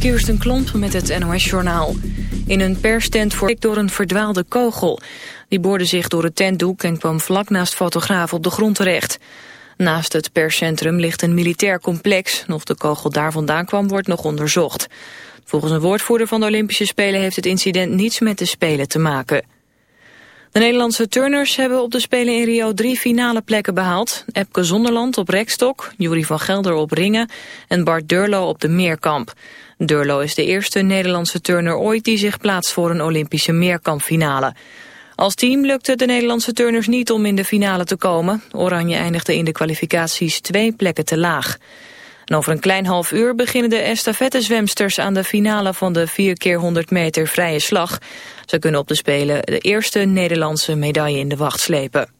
Kirsten Klomp met het NOS-journaal. In een perstent voor door een verdwaalde kogel. Die boorde zich door het tentdoek en kwam vlak naast fotograaf op de grond terecht. Naast het perscentrum ligt een militair complex. Of de kogel daar vandaan kwam, wordt nog onderzocht. Volgens een woordvoerder van de Olympische Spelen heeft het incident niets met de Spelen te maken. De Nederlandse turners hebben op de Spelen in Rio drie finale plekken behaald. Epke Zonderland op rekstok, Jury van Gelder op ringen en Bart Durlo op de meerkamp. Durlo is de eerste Nederlandse turner ooit die zich plaatst voor een Olympische meerkampfinale. Als team lukte de Nederlandse turners niet om in de finale te komen. Oranje eindigde in de kwalificaties twee plekken te laag. En over een klein half uur beginnen de estafettezwemsters aan de finale van de 4 keer 100 meter vrije slag. Ze kunnen op de Spelen de eerste Nederlandse medaille in de wacht slepen.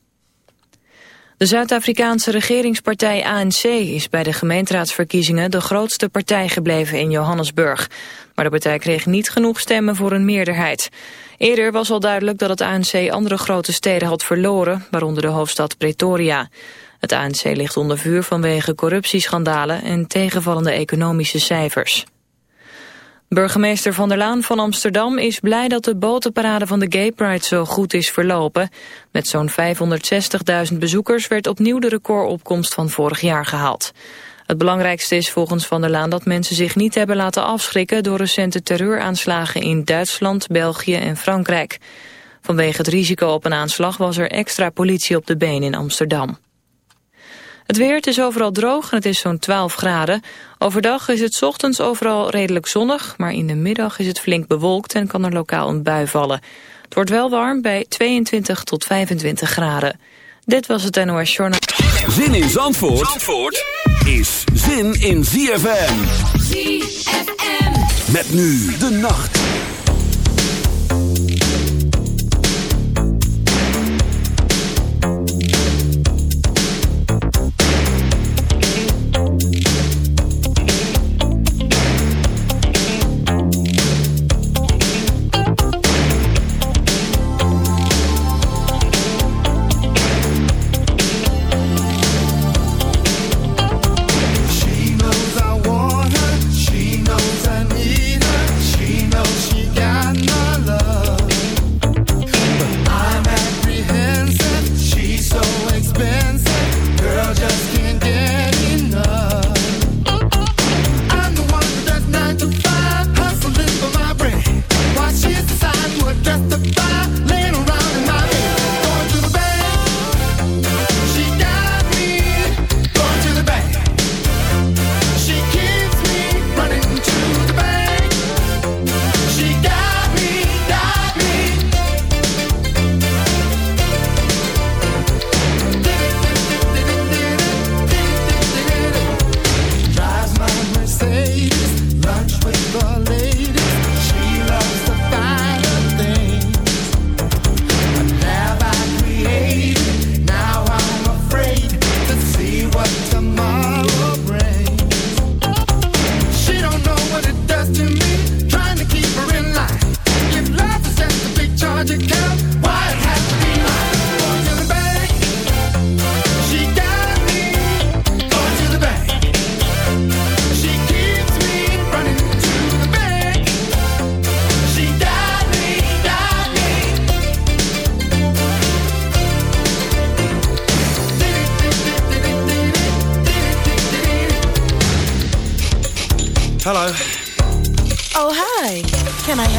De Zuid-Afrikaanse regeringspartij ANC is bij de gemeenteraadsverkiezingen de grootste partij gebleven in Johannesburg. Maar de partij kreeg niet genoeg stemmen voor een meerderheid. Eerder was al duidelijk dat het ANC andere grote steden had verloren, waaronder de hoofdstad Pretoria. Het ANC ligt onder vuur vanwege corruptieschandalen en tegenvallende economische cijfers. Burgemeester Van der Laan van Amsterdam is blij dat de botenparade van de Gay Pride zo goed is verlopen. Met zo'n 560.000 bezoekers werd opnieuw de recordopkomst van vorig jaar gehaald. Het belangrijkste is volgens Van der Laan dat mensen zich niet hebben laten afschrikken door recente terreuraanslagen in Duitsland, België en Frankrijk. Vanwege het risico op een aanslag was er extra politie op de been in Amsterdam. Het weer, het is overal droog en het is zo'n 12 graden. Overdag is het ochtends overal redelijk zonnig, maar in de middag is het flink bewolkt en kan er lokaal een bui vallen. Het wordt wel warm bij 22 tot 25 graden. Dit was het NOS Journal. Zin in Zandvoort, Zandvoort is zin in ZFM. ZFM. Met nu de nacht.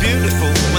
beautiful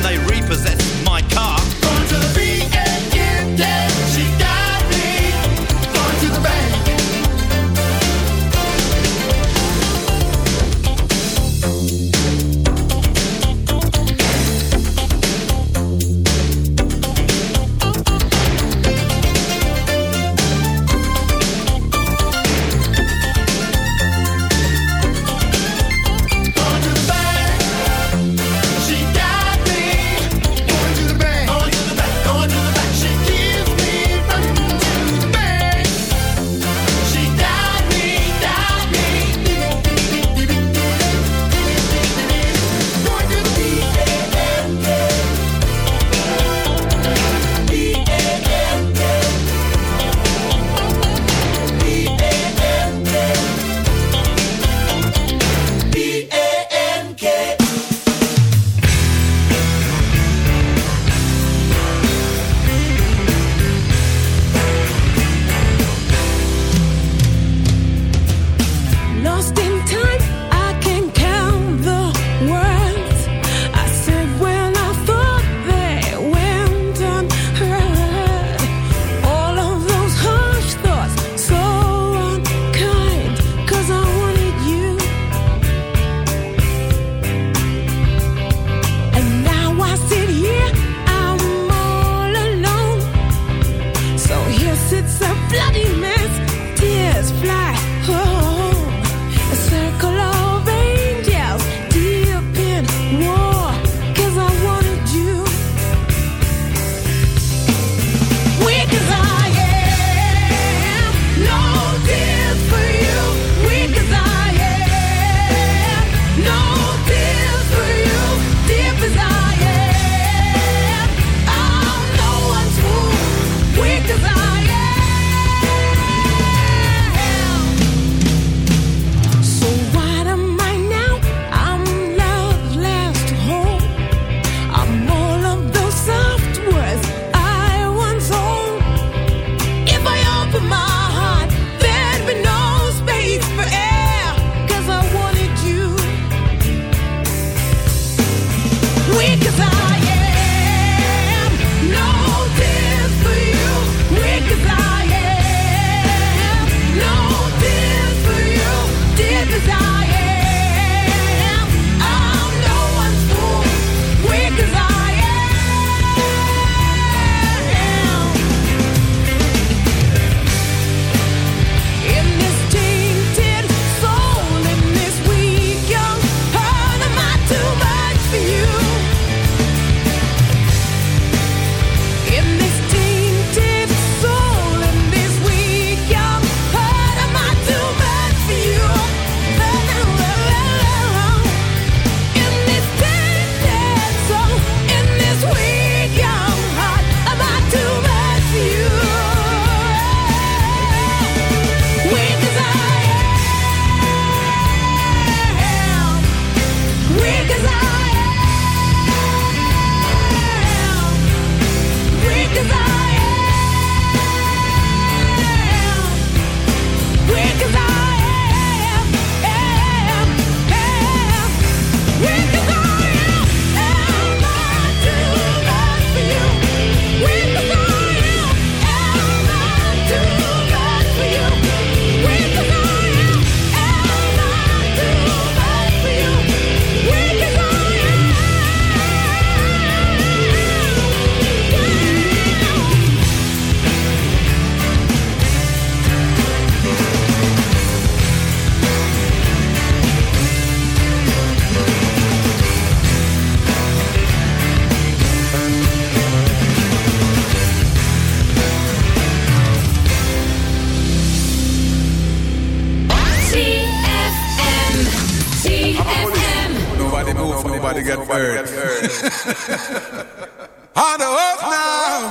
Hou op nou.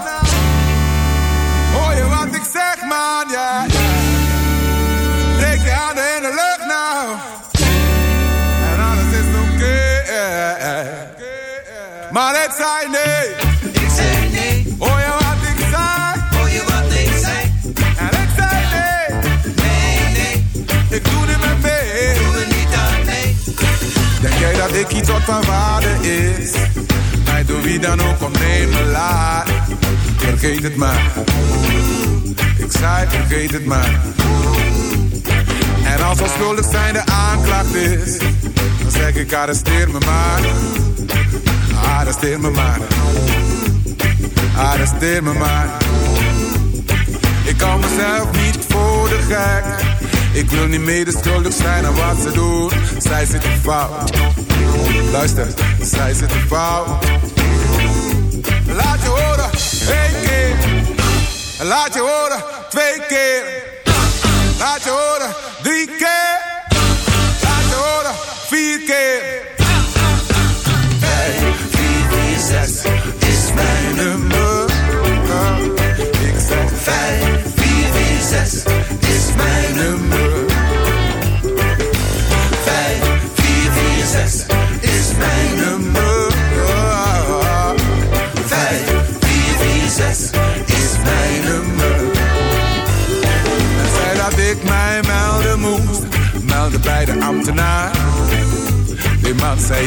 Hoor je wat ik zeg, man? Ja. Steek je handen in de lucht nou. En alles is oké. Okay. Maar ik zei nee. Ik zei nee. Hoor je wat ik zei? Hoor je wat ik zei? En ik zei nee. Nee, nee. Ik doe dit met mee. Ik doe het niet aan mee. Denk jij dat ik iets tot van vader is? Door wie dan ook me laat. Vergeet het maar. Ik zei vergeet het maar. En als al schuldig zijn de aanklacht is, dan zeg ik arresteer me maar. Arresteer me maar. Arresteer me maar. Ik kan mezelf niet voor de gek. Ik wil niet medeschuldig zijn aan wat ze doen. Zij zitten fout. Luister, zij zitten fout. Laat je horen, één keer. Laat je horen, twee keer. Laat je horen, drie keer. Laat je horen, vier keer. Hey, zes is mijn nummer. Ik zeg zes.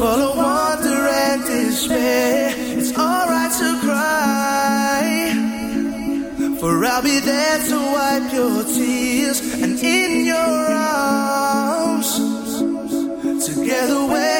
Follow wonder and despair. It's alright to cry, for I'll be there to wipe your tears and in your arms, together we're.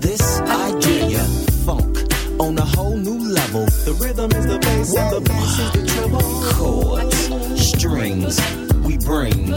This idea. Funk on a whole new level. The rhythm is the bass and the bass is the treble. Chords, strings, we bring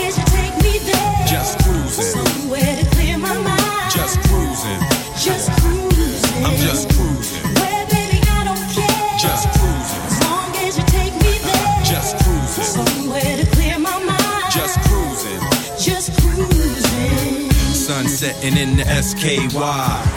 Setting in the SKY.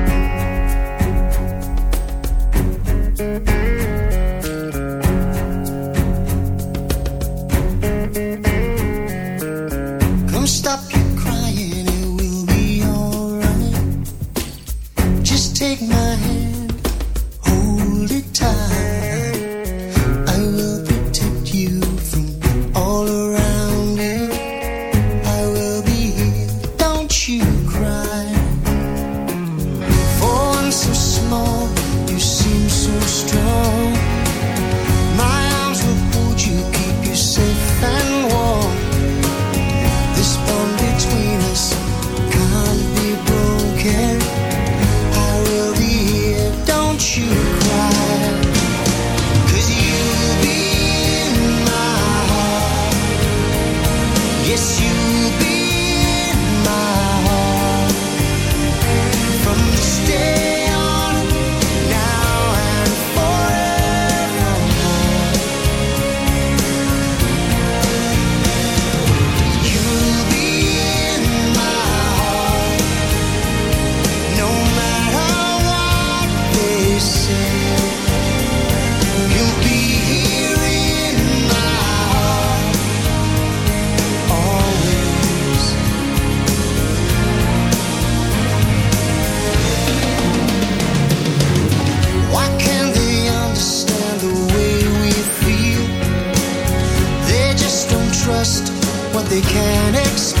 They can't explain.